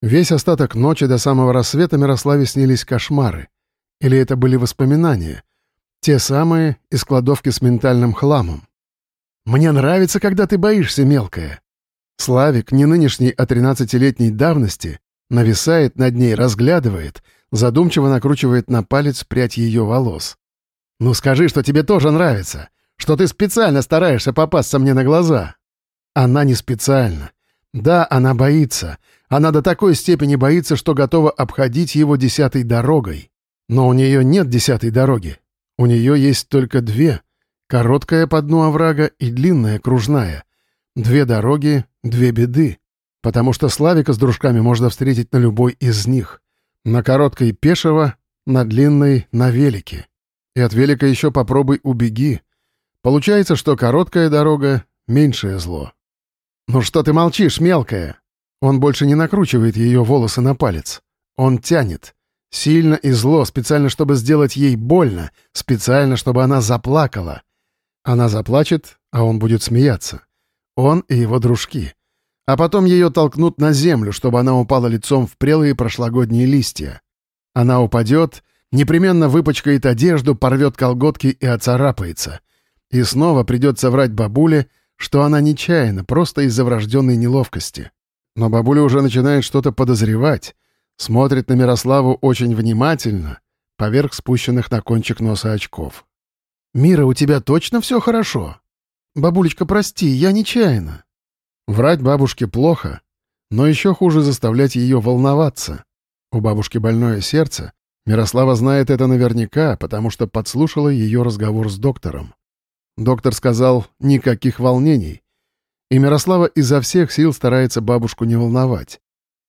Весь остаток ночи до самого рассвета Мирославе снились кошмары. Или это были воспоминания? Те самые из кладовки с ментальным хламом. «Мне нравится, когда ты боишься, мелкая». Славик, не нынешний, а тринадцатилетней давности, нависает над ней, разглядывает, задумчиво накручивает на палец прядь ее волос. «Ну скажи, что тебе тоже нравится, что ты специально стараешься попасться мне на глаза». Она не специально. Да, она боится. Она до такой степени боится, что готова обходить его десятой дорогой. Но у нее нет десятой дороги. У нее есть только две. Короткая по дну оврага и длинная кружная. Две дороги, две беды. Потому что Славика с дружками можно встретить на любой из них. На короткой пешего, на длинной на велике. И от велика еще попробуй убеги. Получается, что короткая дорога — меньшее зло. «Ну что ты молчишь, мелкая?» Он больше не накручивает ее волосы на палец. Он тянет. Сильно и зло, специально, чтобы сделать ей больно, специально, чтобы она заплакала. Она заплачет, а он будет смеяться. Он и его дружки. А потом ее толкнут на землю, чтобы она упала лицом в прелые прошлогодние листья. Она упадет, непременно выпачкает одежду, порвет колготки и оцарапается. И снова придется врать бабуле, что она нечаянно, просто из-за врожденной неловкости. Но бабуля уже начинает что-то подозревать, смотрит на Мирославу очень внимательно, поверх спущенных на кончик носа очков. «Мира, у тебя точно все хорошо? Бабулечка, прости, я нечаянно». Врать бабушке плохо, но еще хуже заставлять ее волноваться. У бабушки больное сердце. Мирослава знает это наверняка, потому что подслушала ее разговор с доктором. Доктор сказал «никаких волнений». И Мирослава изо всех сил старается бабушку не волновать.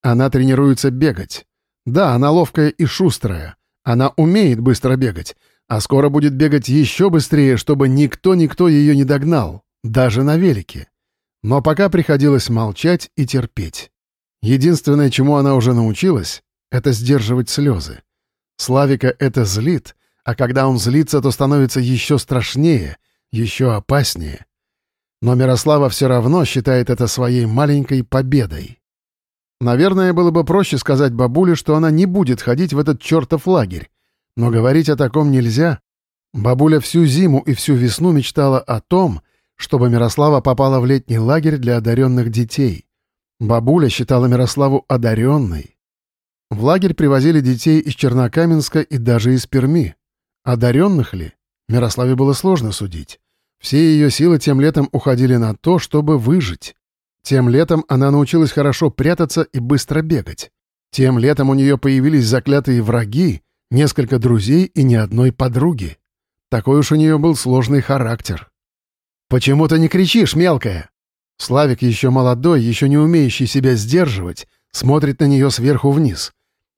Она тренируется бегать. Да, она ловкая и шустрая. Она умеет быстро бегать, а скоро будет бегать еще быстрее, чтобы никто-никто ее не догнал, даже на велике. Но пока приходилось молчать и терпеть. Единственное, чему она уже научилась, это сдерживать слезы. Славика это злит, а когда он злится, то становится еще страшнее, еще опаснее. Но Мирослава все равно считает это своей маленькой победой. Наверное, было бы проще сказать бабуле, что она не будет ходить в этот чертов лагерь. Но говорить о таком нельзя. Бабуля всю зиму и всю весну мечтала о том, чтобы Мирослава попала в летний лагерь для одаренных детей. Бабуля считала Мирославу одаренной. В лагерь привозили детей из Чернокаменска и даже из Перми. Одаренных ли? Мирославе было сложно судить. Все ее силы тем летом уходили на то, чтобы выжить. Тем летом она научилась хорошо прятаться и быстро бегать. Тем летом у нее появились заклятые враги, несколько друзей и ни одной подруги. Такой уж у нее был сложный характер. «Почему ты не кричишь, мелкая?» Славик, еще молодой, еще не умеющий себя сдерживать, смотрит на нее сверху вниз.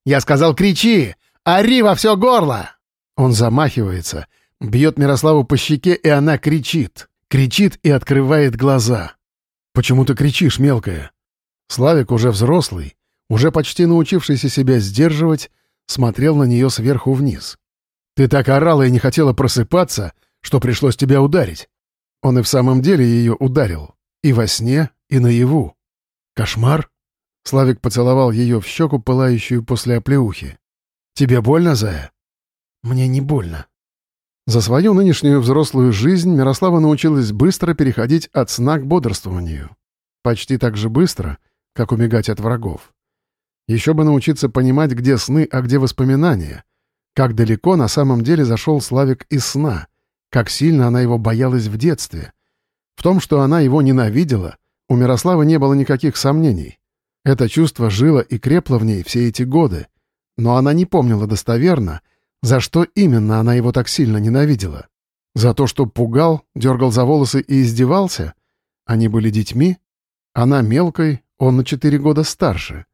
«Я сказал, кричи! Ори во все горло!» Он замахивается, бьет Мирославу по щеке, и она кричит. Кричит и открывает глаза. «Почему ты кричишь, мелкая?» Славик, уже взрослый, уже почти научившийся себя сдерживать, смотрел на нее сверху вниз. «Ты так орала и не хотела просыпаться, что пришлось тебя ударить. Он и в самом деле ее ударил. И во сне, и наяву. Кошмар? Славик поцеловал ее в щеку, пылающую после оплеухи. «Тебе больно, Зая?» «Мне не больно». За свою нынешнюю взрослую жизнь Мирослава научилась быстро переходить от сна к бодрствованию. Почти так же быстро, как умигать от врагов. Еще бы научиться понимать, где сны, а где воспоминания. Как далеко на самом деле зашел Славик из сна. Как сильно она его боялась в детстве. В том, что она его ненавидела, у Мирославы не было никаких сомнений. Это чувство жило и крепло в ней все эти годы. Но она не помнила достоверно, за что именно она его так сильно ненавидела. За то, что пугал, дергал за волосы и издевался? Они были детьми? Она мелкой, он на четыре года старше.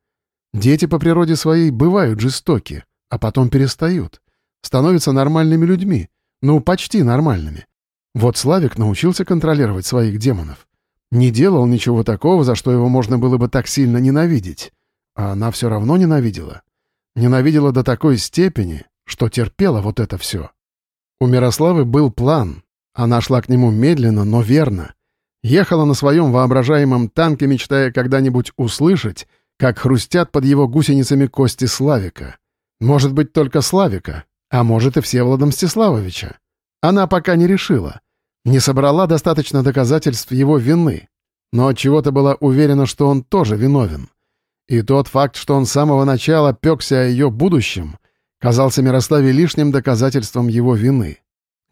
Дети по природе своей бывают жестоки, а потом перестают. Становятся нормальными людьми, ну, почти нормальными. Вот Славик научился контролировать своих демонов. Не делал ничего такого, за что его можно было бы так сильно ненавидеть. А она все равно ненавидела. Ненавидела до такой степени, что терпела вот это все. У Мирославы был план. Она шла к нему медленно, но верно. Ехала на своем воображаемом танке, мечтая когда-нибудь услышать, как хрустят под его гусеницами кости Славика. Может быть, только Славика, а может и Всеволода Мстиславовича. Она пока не решила. Не собрала достаточно доказательств его вины, но чего то была уверена, что он тоже виновен. И тот факт, что он с самого начала пекся о ее будущем, казался Мирославе лишним доказательством его вины.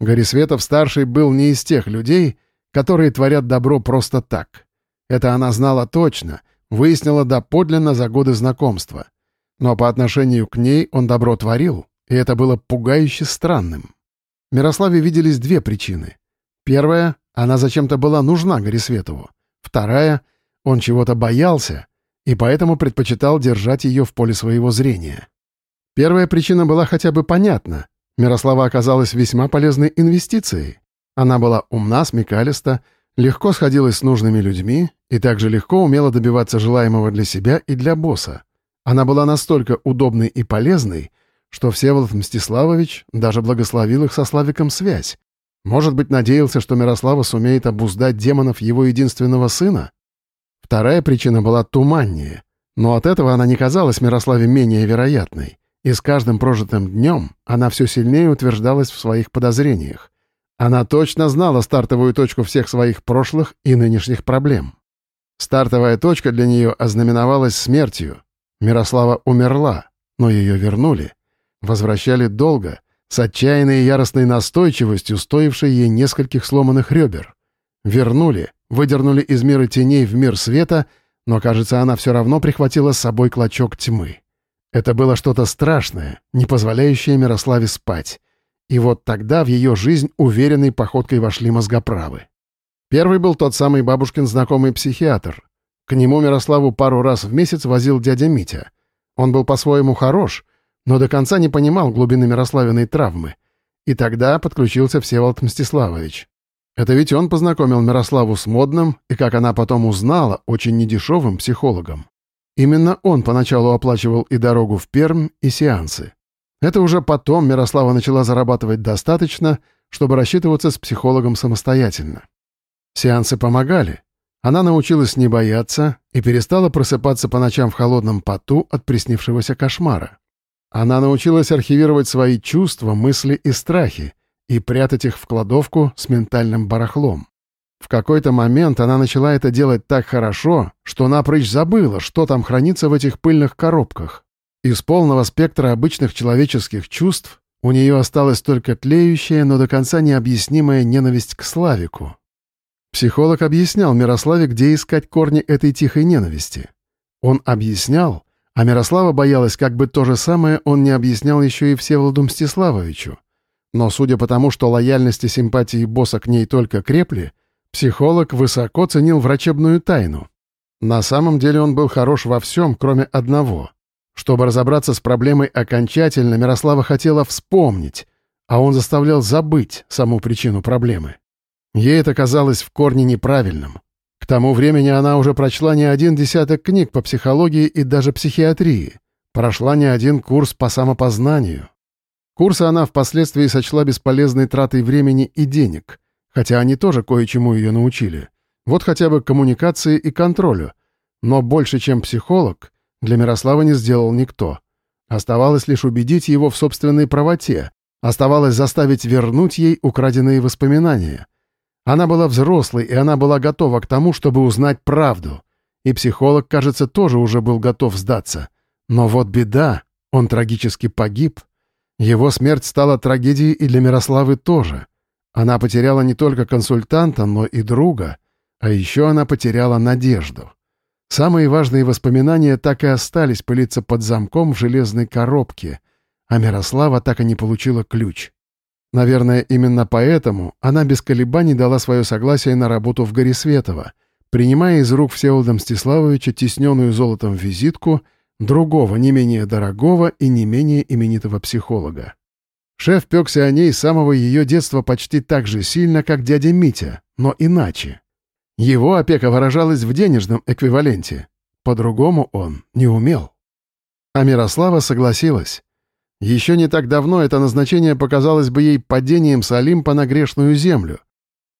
Горисветов-старший был не из тех людей, которые творят добро просто так. Это она знала точно, выяснила доподлинно за годы знакомства. Но по отношению к ней он добро творил, и это было пугающе странным. Мирославе виделись две причины. Первая — она зачем-то была нужна Горисветову. Вторая — он чего-то боялся, и поэтому предпочитал держать ее в поле своего зрения. Первая причина была хотя бы понятна. Мирослава оказалась весьма полезной инвестицией. Она была умна, смекалиста, легко сходилась с нужными людьми и также легко умела добиваться желаемого для себя и для босса. Она была настолько удобной и полезной, что Всеволод Мстиславович даже благословил их со Славиком связь. Может быть, надеялся, что Мирослава сумеет обуздать демонов его единственного сына? Вторая причина была туманнее, но от этого она не казалась Мирославе менее вероятной, и с каждым прожитым днем она все сильнее утверждалась в своих подозрениях. Она точно знала стартовую точку всех своих прошлых и нынешних проблем. Стартовая точка для нее ознаменовалась смертью. Мирослава умерла, но ее вернули. Возвращали долго, с отчаянной и яростной настойчивостью, стоившей ей нескольких сломанных ребер. Вернули, выдернули из мира теней в мир света, но, кажется, она все равно прихватила с собой клочок тьмы. Это было что-то страшное, не позволяющее Мирославе спать. И вот тогда в ее жизнь уверенной походкой вошли мозгоправы. Первый был тот самый бабушкин знакомый психиатр. К нему Мирославу пару раз в месяц возил дядя Митя. Он был по-своему хорош, но до конца не понимал глубины Мирославиной травмы. И тогда подключился Всеволод Мстиславович. Это ведь он познакомил Мирославу с модным и, как она потом узнала, очень недешевым психологом. Именно он поначалу оплачивал и дорогу в Пермь, и сеансы. Это уже потом Мирослава начала зарабатывать достаточно, чтобы рассчитываться с психологом самостоятельно. Сеансы помогали. Она научилась не бояться и перестала просыпаться по ночам в холодном поту от приснившегося кошмара. Она научилась архивировать свои чувства, мысли и страхи и прятать их в кладовку с ментальным барахлом. В какой-то момент она начала это делать так хорошо, что напрочь забыла, что там хранится в этих пыльных коробках. Из полного спектра обычных человеческих чувств у нее осталась только тлеющая, но до конца необъяснимая ненависть к Славику. Психолог объяснял Мирославе, где искать корни этой тихой ненависти. Он объяснял, а Мирослава боялась, как бы то же самое он не объяснял еще и Всеволоду Мстиславовичу. Но судя по тому, что лояльность и симпатии босса к ней только крепли, психолог высоко ценил врачебную тайну. На самом деле он был хорош во всем, кроме одного — чтобы разобраться с проблемой окончательно, Мирослава хотела вспомнить, а он заставлял забыть саму причину проблемы. Ей это казалось в корне неправильным. К тому времени она уже прочла не один десяток книг по психологии и даже психиатрии, прошла не один курс по самопознанию. Курсы она впоследствии сочла бесполезной тратой времени и денег, хотя они тоже кое-чему ее научили. Вот хотя бы коммуникации и контролю. Но больше, чем психолог, для Мирослава не сделал никто. Оставалось лишь убедить его в собственной правоте, оставалось заставить вернуть ей украденные воспоминания. Она была взрослой, и она была готова к тому, чтобы узнать правду. И психолог, кажется, тоже уже был готов сдаться. Но вот беда, он трагически погиб. Его смерть стала трагедией и для Мирославы тоже. Она потеряла не только консультанта, но и друга, а еще она потеряла надежду. Самые важные воспоминания так и остались пылиться под замком в железной коробке, а Мирослава так и не получила ключ. Наверное, именно поэтому она без колебаний дала свое согласие на работу в Горисветово, принимая из рук Всеволода Мстиславовича тесненную золотом визитку другого, не менее дорогого и не менее именитого психолога. Шеф пекся о ней с самого ее детства почти так же сильно, как дядя Митя, но иначе. Его опека выражалась в денежном эквиваленте. По-другому он не умел. А Мирослава согласилась. Еще не так давно это назначение показалось бы ей падением с Олимпа на грешную землю.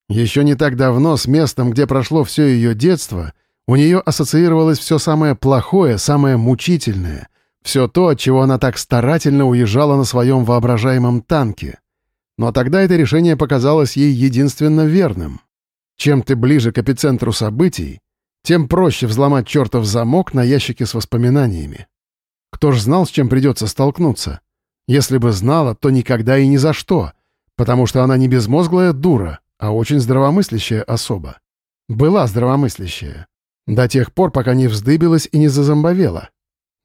Еще не так давно с местом, где прошло все ее детство, У нее ассоциировалось все самое плохое, самое мучительное, все то, от чего она так старательно уезжала на своем воображаемом танке. Но тогда это решение показалось ей единственно верным. Чем ты ближе к эпицентру событий, тем проще взломать чертов замок на ящике с воспоминаниями. Кто ж знал, с чем придется столкнуться? Если бы знала, то никогда и ни за что, потому что она не безмозглая дура, а очень здравомыслящая особа. Была здравомыслящая. До тех пор, пока не вздыбилась и не зазомбовела.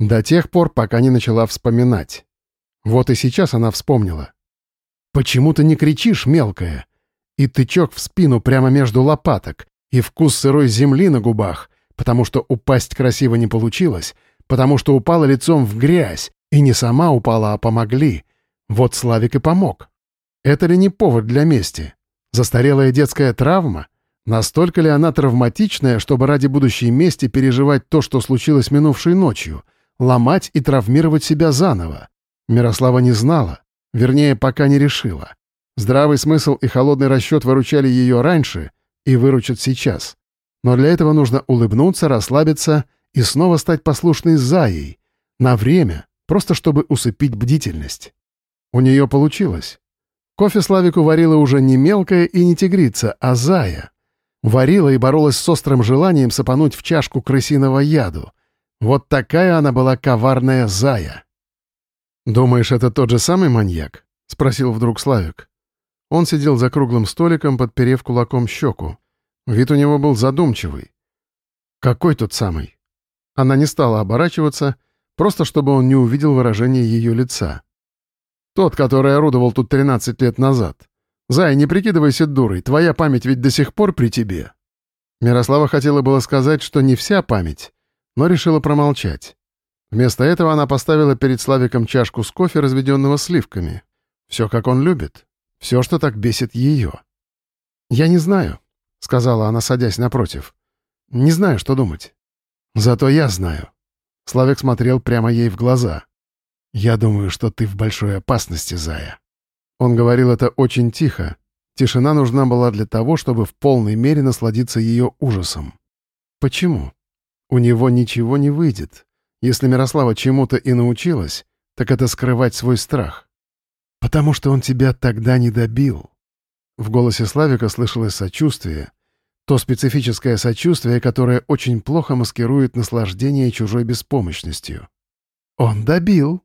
До тех пор, пока не начала вспоминать. Вот и сейчас она вспомнила. «Почему ты не кричишь, мелкая?» И тычок в спину прямо между лопаток, и вкус сырой земли на губах, потому что упасть красиво не получилось, потому что упала лицом в грязь, и не сама упала, а помогли. Вот Славик и помог. Это ли не повод для мести? Застарелая детская травма? Настолько ли она травматичная, чтобы ради будущей мести переживать то, что случилось минувшей ночью, ломать и травмировать себя заново? Мирослава не знала, вернее, пока не решила. Здравый смысл и холодный расчет выручали ее раньше и выручат сейчас. Но для этого нужно улыбнуться, расслабиться и снова стать послушной Заей. На время, просто чтобы усыпить бдительность. У нее получилось. Кофе Славику варила уже не мелкая и не тигрица, а Зая. Варила и боролась с острым желанием сыпануть в чашку крысиного яду. Вот такая она была коварная Зая. «Думаешь, это тот же самый маньяк?» — спросил вдруг Славик. Он сидел за круглым столиком, подперев кулаком щеку. Вид у него был задумчивый. «Какой тот самый?» Она не стала оборачиваться, просто чтобы он не увидел выражение ее лица. «Тот, который орудовал тут 13 лет назад. Зай, не прикидывайся дурой, твоя память ведь до сих пор при тебе». Мирослава хотела было сказать, что не вся память, но решила промолчать. Вместо этого она поставила перед Славиком чашку с кофе, разведенного сливками. Все, как он любит. Все, что так бесит ее. «Я не знаю», — сказала она, садясь напротив. «Не знаю, что думать. Зато я знаю». Славик смотрел прямо ей в глаза. «Я думаю, что ты в большой опасности, Зая». Он говорил это очень тихо. Тишина нужна была для того, чтобы в полной мере насладиться ее ужасом. Почему? У него ничего не выйдет. Если Мирослава чему-то и научилась, так это скрывать свой страх. «Потому что он тебя тогда не добил». В голосе Славика слышалось сочувствие, то специфическое сочувствие, которое очень плохо маскирует наслаждение чужой беспомощностью. «Он добил».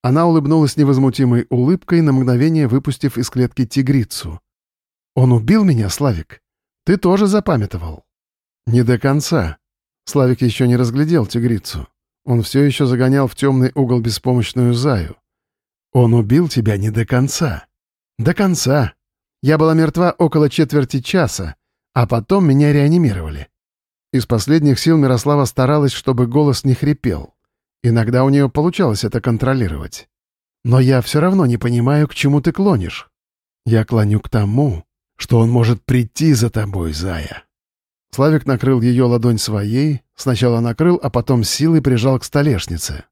Она улыбнулась невозмутимой улыбкой, на мгновение выпустив из клетки тигрицу. «Он убил меня, Славик? Ты тоже запамятовал?» «Не до конца». Славик еще не разглядел тигрицу. Он все еще загонял в темный угол беспомощную заю. Он убил тебя не до конца. До конца. Я была мертва около четверти часа, а потом меня реанимировали. Из последних сил Мирослава старалась, чтобы голос не хрипел. Иногда у нее получалось это контролировать. Но я все равно не понимаю, к чему ты клонишь. Я клоню к тому, что он может прийти за тобой, зая. Славик накрыл ее ладонь своей, сначала накрыл, а потом силой прижал к столешнице.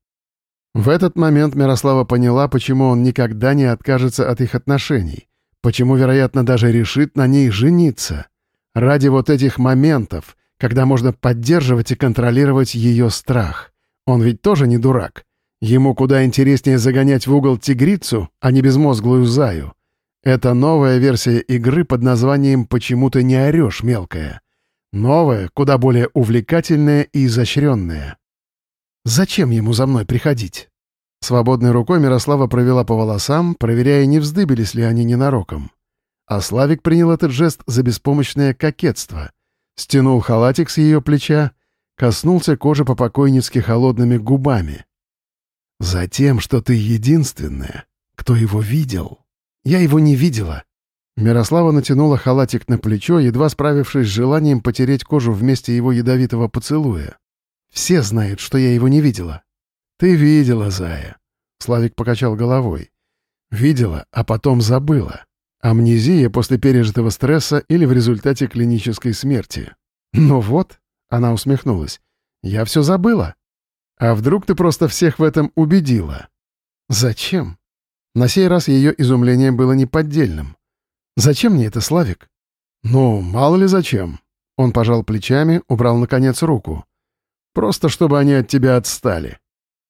В этот момент Мирослава поняла, почему он никогда не откажется от их отношений, почему, вероятно, даже решит на ней жениться. Ради вот этих моментов, когда можно поддерживать и контролировать ее страх. Он ведь тоже не дурак. Ему куда интереснее загонять в угол тигрицу, а не безмозглую заю. Это новая версия игры под названием «Почему ты не орешь, мелкая». Новая, куда более увлекательная и изощренная. Зачем ему за мной приходить? Свободной рукой Мирослава провела по волосам, проверяя, не вздыбились ли они ненароком. А Славик принял этот жест за беспомощное кокетство. Стянул халатик с ее плеча, коснулся кожи по-покойницки холодными губами. «Затем, что ты единственная, кто его видел. Я его не видела». Мирослава натянула халатик на плечо, едва справившись с желанием потереть кожу вместе его ядовитого поцелуя. Все знают, что я его не видела». «Ты видела, Зая». Славик покачал головой. «Видела, а потом забыла. Амнезия после пережитого стресса или в результате клинической смерти. Ну вот», — она усмехнулась, — «я все забыла. А вдруг ты просто всех в этом убедила?» «Зачем?» На сей раз ее изумление было неподдельным. «Зачем мне это, Славик?» «Ну, мало ли зачем. Он пожал плечами, убрал, наконец, руку. «Просто чтобы они от тебя отстали».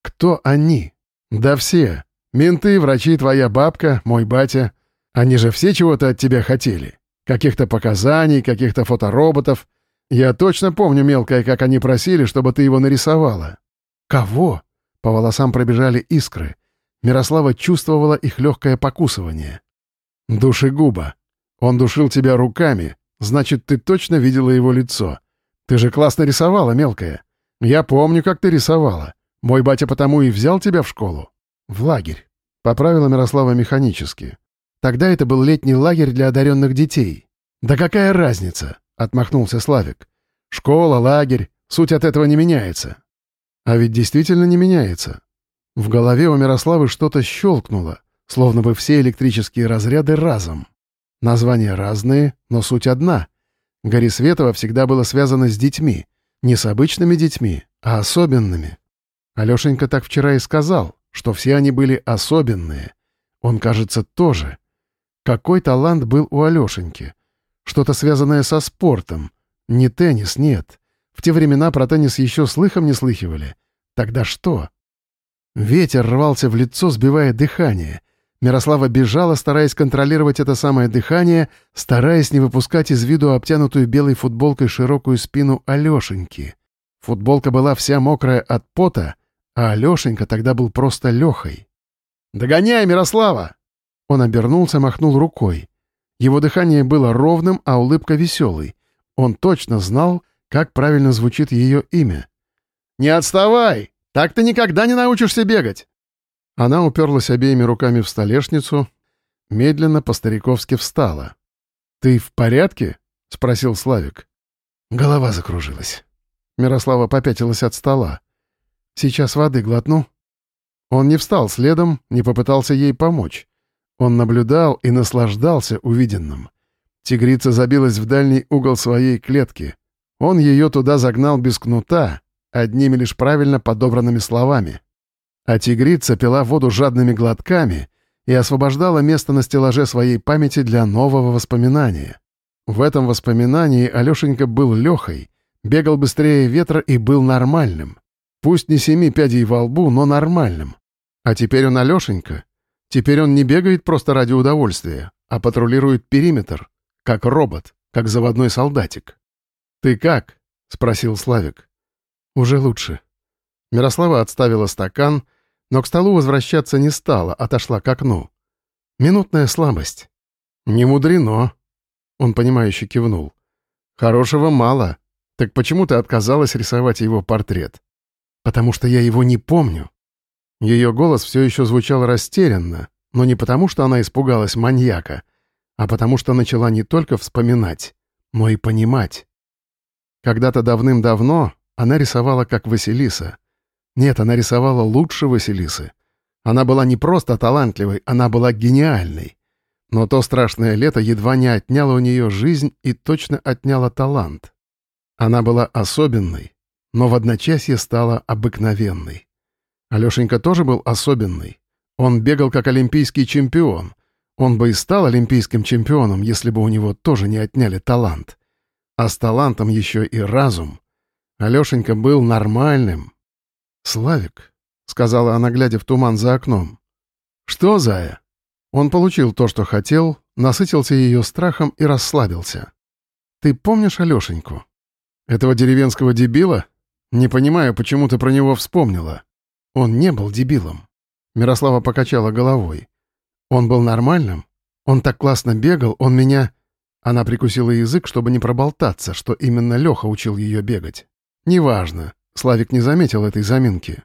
«Кто они?» «Да все. Менты, врачи, твоя бабка, мой батя. Они же все чего-то от тебя хотели. Каких-то показаний, каких-то фотороботов. Я точно помню, мелкая, как они просили, чтобы ты его нарисовала». «Кого?» По волосам пробежали искры. Мирослава чувствовала их легкое покусывание. «Душегуба. Он душил тебя руками, значит, ты точно видела его лицо. Ты же классно рисовала, мелкая. Я помню, как ты рисовала. Мой батя потому и взял тебя в школу. В лагерь. Поправила Мирослава механически. Тогда это был летний лагерь для одаренных детей. Да какая разница? Отмахнулся Славик. Школа, лагерь. Суть от этого не меняется. А ведь действительно не меняется. В голове у Мирославы что-то щелкнуло, словно бы все электрические разряды разом. Названия разные, но суть одна. Горисветова всегда было связано с детьми. Не с обычными детьми, а особенными. Алешенька так вчера и сказал, что все они были особенные. Он, кажется, тоже. Какой талант был у Алешеньки? Что-то связанное со спортом. Не теннис, нет. В те времена про теннис еще слыхом не слыхивали. Тогда что? Ветер рвался в лицо, сбивая дыхание. Мирослава бежала, стараясь контролировать это самое дыхание, стараясь не выпускать из виду обтянутую белой футболкой широкую спину Алешеньки. Футболка была вся мокрая от пота, а Алешенька тогда был просто Лехой. «Догоняй, Мирослава!» Он обернулся, махнул рукой. Его дыхание было ровным, а улыбка веселой. Он точно знал, как правильно звучит ее имя. «Не отставай! Так ты никогда не научишься бегать!» Она уперлась обеими руками в столешницу, медленно по-стариковски встала. «Ты в порядке?» — спросил Славик. Голова закружилась. Мирослава попятилась от стола. Сейчас воды глотну». Он не встал следом, не попытался ей помочь. Он наблюдал и наслаждался увиденным. Тигрица забилась в дальний угол своей клетки. Он ее туда загнал без кнута, одними лишь правильно подобранными словами. А тигрица пила воду жадными глотками и освобождала место на стеллаже своей памяти для нового воспоминания. В этом воспоминании Алешенька был Лехой, бегал быстрее ветра и был нормальным. Пусть не семи пядей во лбу, но нормальным. А теперь он Алешенька. Теперь он не бегает просто ради удовольствия, а патрулирует периметр, как робот, как заводной солдатик. «Ты как?» — спросил Славик. «Уже лучше». Мирослава отставила стакан, но к столу возвращаться не стала, отошла к окну. Минутная слабость. «Не мудрено», — он понимающе кивнул. «Хорошего мало. Так почему ты отказалась рисовать его портрет?» потому что я его не помню». Ее голос все еще звучал растерянно, но не потому, что она испугалась маньяка, а потому что начала не только вспоминать, но и понимать. Когда-то давным-давно она рисовала как Василиса. Нет, она рисовала лучше Василисы. Она была не просто талантливой, она была гениальной. Но то страшное лето едва не отняло у нее жизнь и точно отняло талант. Она была особенной, но в одночасье стала обыкновенной. Алешенька тоже был особенный. Он бегал как олимпийский чемпион. Он бы и стал олимпийским чемпионом, если бы у него тоже не отняли талант. А с талантом еще и разум. Алешенька был нормальным. «Славик», — сказала она, глядя в туман за окном. «Что, зая?» Он получил то, что хотел, насытился ее страхом и расслабился. «Ты помнишь Алешеньку? Этого деревенского дебила?» «Не понимаю, почему ты про него вспомнила. Он не был дебилом». Мирослава покачала головой. «Он был нормальным. Он так классно бегал, он меня...» Она прикусила язык, чтобы не проболтаться, что именно Леха учил ее бегать. «Неважно. Славик не заметил этой заминки.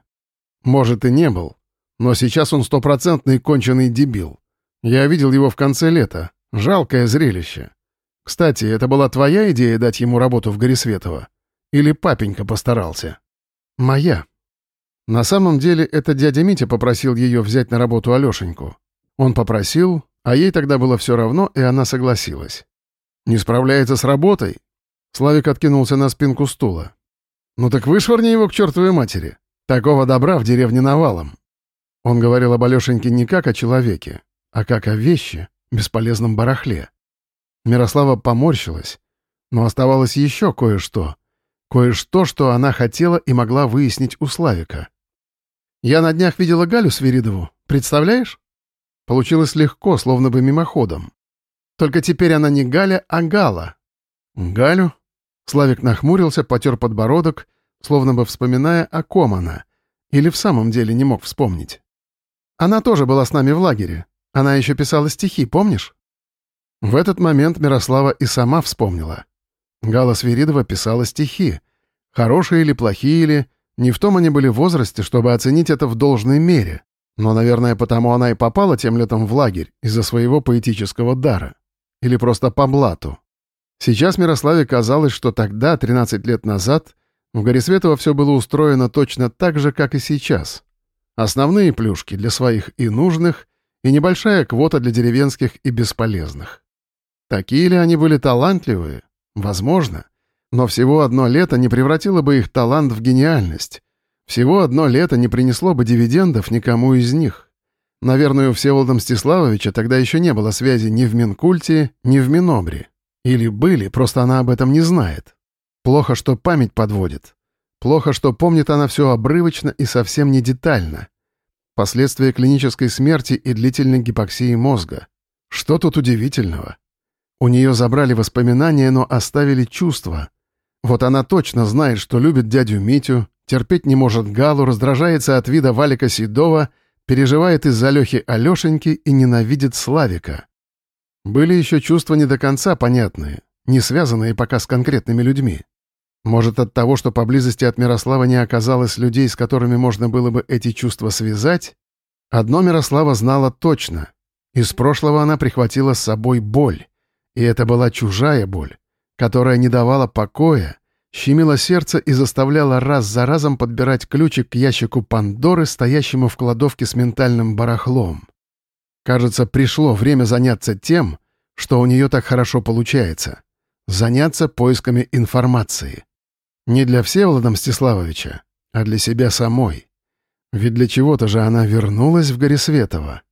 Может, и не был. Но сейчас он стопроцентный конченый дебил. Я видел его в конце лета. Жалкое зрелище. Кстати, это была твоя идея дать ему работу в Горисветово? Или папенька постарался? Моя. На самом деле, это дядя Митя попросил ее взять на работу Алешеньку. Он попросил, а ей тогда было все равно, и она согласилась. «Не справляется с работой?» Славик откинулся на спинку стула. «Ну так вышвырни его к чертовой матери. Такого добра в деревне навалом». Он говорил об Алешеньке не как о человеке, а как о вещи, бесполезном барахле. Мирослава поморщилась, Но оставалось еще кое-что. Кое-что, что она хотела и могла выяснить у Славика. «Я на днях видела Галю Свиридову. Представляешь?» Получилось легко, словно бы мимоходом. Только теперь она не Галя, а Гала. «Галю?» Славик нахмурился, потер подбородок, словно бы вспоминая, о ком она. Или в самом деле не мог вспомнить. Она тоже была с нами в лагере. Она еще писала стихи, помнишь? В этот момент Мирослава и сама вспомнила. Гала Свиридова писала стихи. Хорошие или плохие или... Не в том они были в возрасте, чтобы оценить это в должной мере. Но, наверное, потому она и попала тем летом в лагерь, из-за своего поэтического дара. Или просто по блату. Сейчас Мирославе казалось, что тогда, 13 лет назад, в Горисветово все было устроено точно так же, как и сейчас. Основные плюшки для своих и нужных, и небольшая квота для деревенских и бесполезных. Такие ли они были талантливые? Возможно. Но всего одно лето не превратило бы их талант в гениальность. Всего одно лето не принесло бы дивидендов никому из них. Наверное, у Всеволода Мстиславовича тогда еще не было связи ни в Минкульте, ни в Минобре. Или были, просто она об этом не знает. Плохо, что память подводит. Плохо, что помнит она все обрывочно и совсем не детально. Последствия клинической смерти и длительной гипоксии мозга. Что тут удивительного? У нее забрали воспоминания, но оставили чувства. Вот она точно знает, что любит дядю Митю, терпеть не может Галу, раздражается от вида Валика Седова, переживает из-за Лехи Алешеньки и ненавидит Славика. Были еще чувства не до конца понятные, не связанные пока с конкретными людьми. Может, от того, что поблизости от Мирослава не оказалось людей, с которыми можно было бы эти чувства связать? Одно Мирослава знала точно. Из прошлого она прихватила с собой боль. И это была чужая боль, которая не давала покоя, щемила сердце и заставляла раз за разом подбирать ключик к ящику Пандоры, стоящему в кладовке с ментальным барахлом. Кажется, пришло время заняться тем, что у нее так хорошо получается. Заняться поисками информации. Не для Всеволода Мстиславовича, а для себя самой. Ведь для чего-то же она вернулась в Горисветово.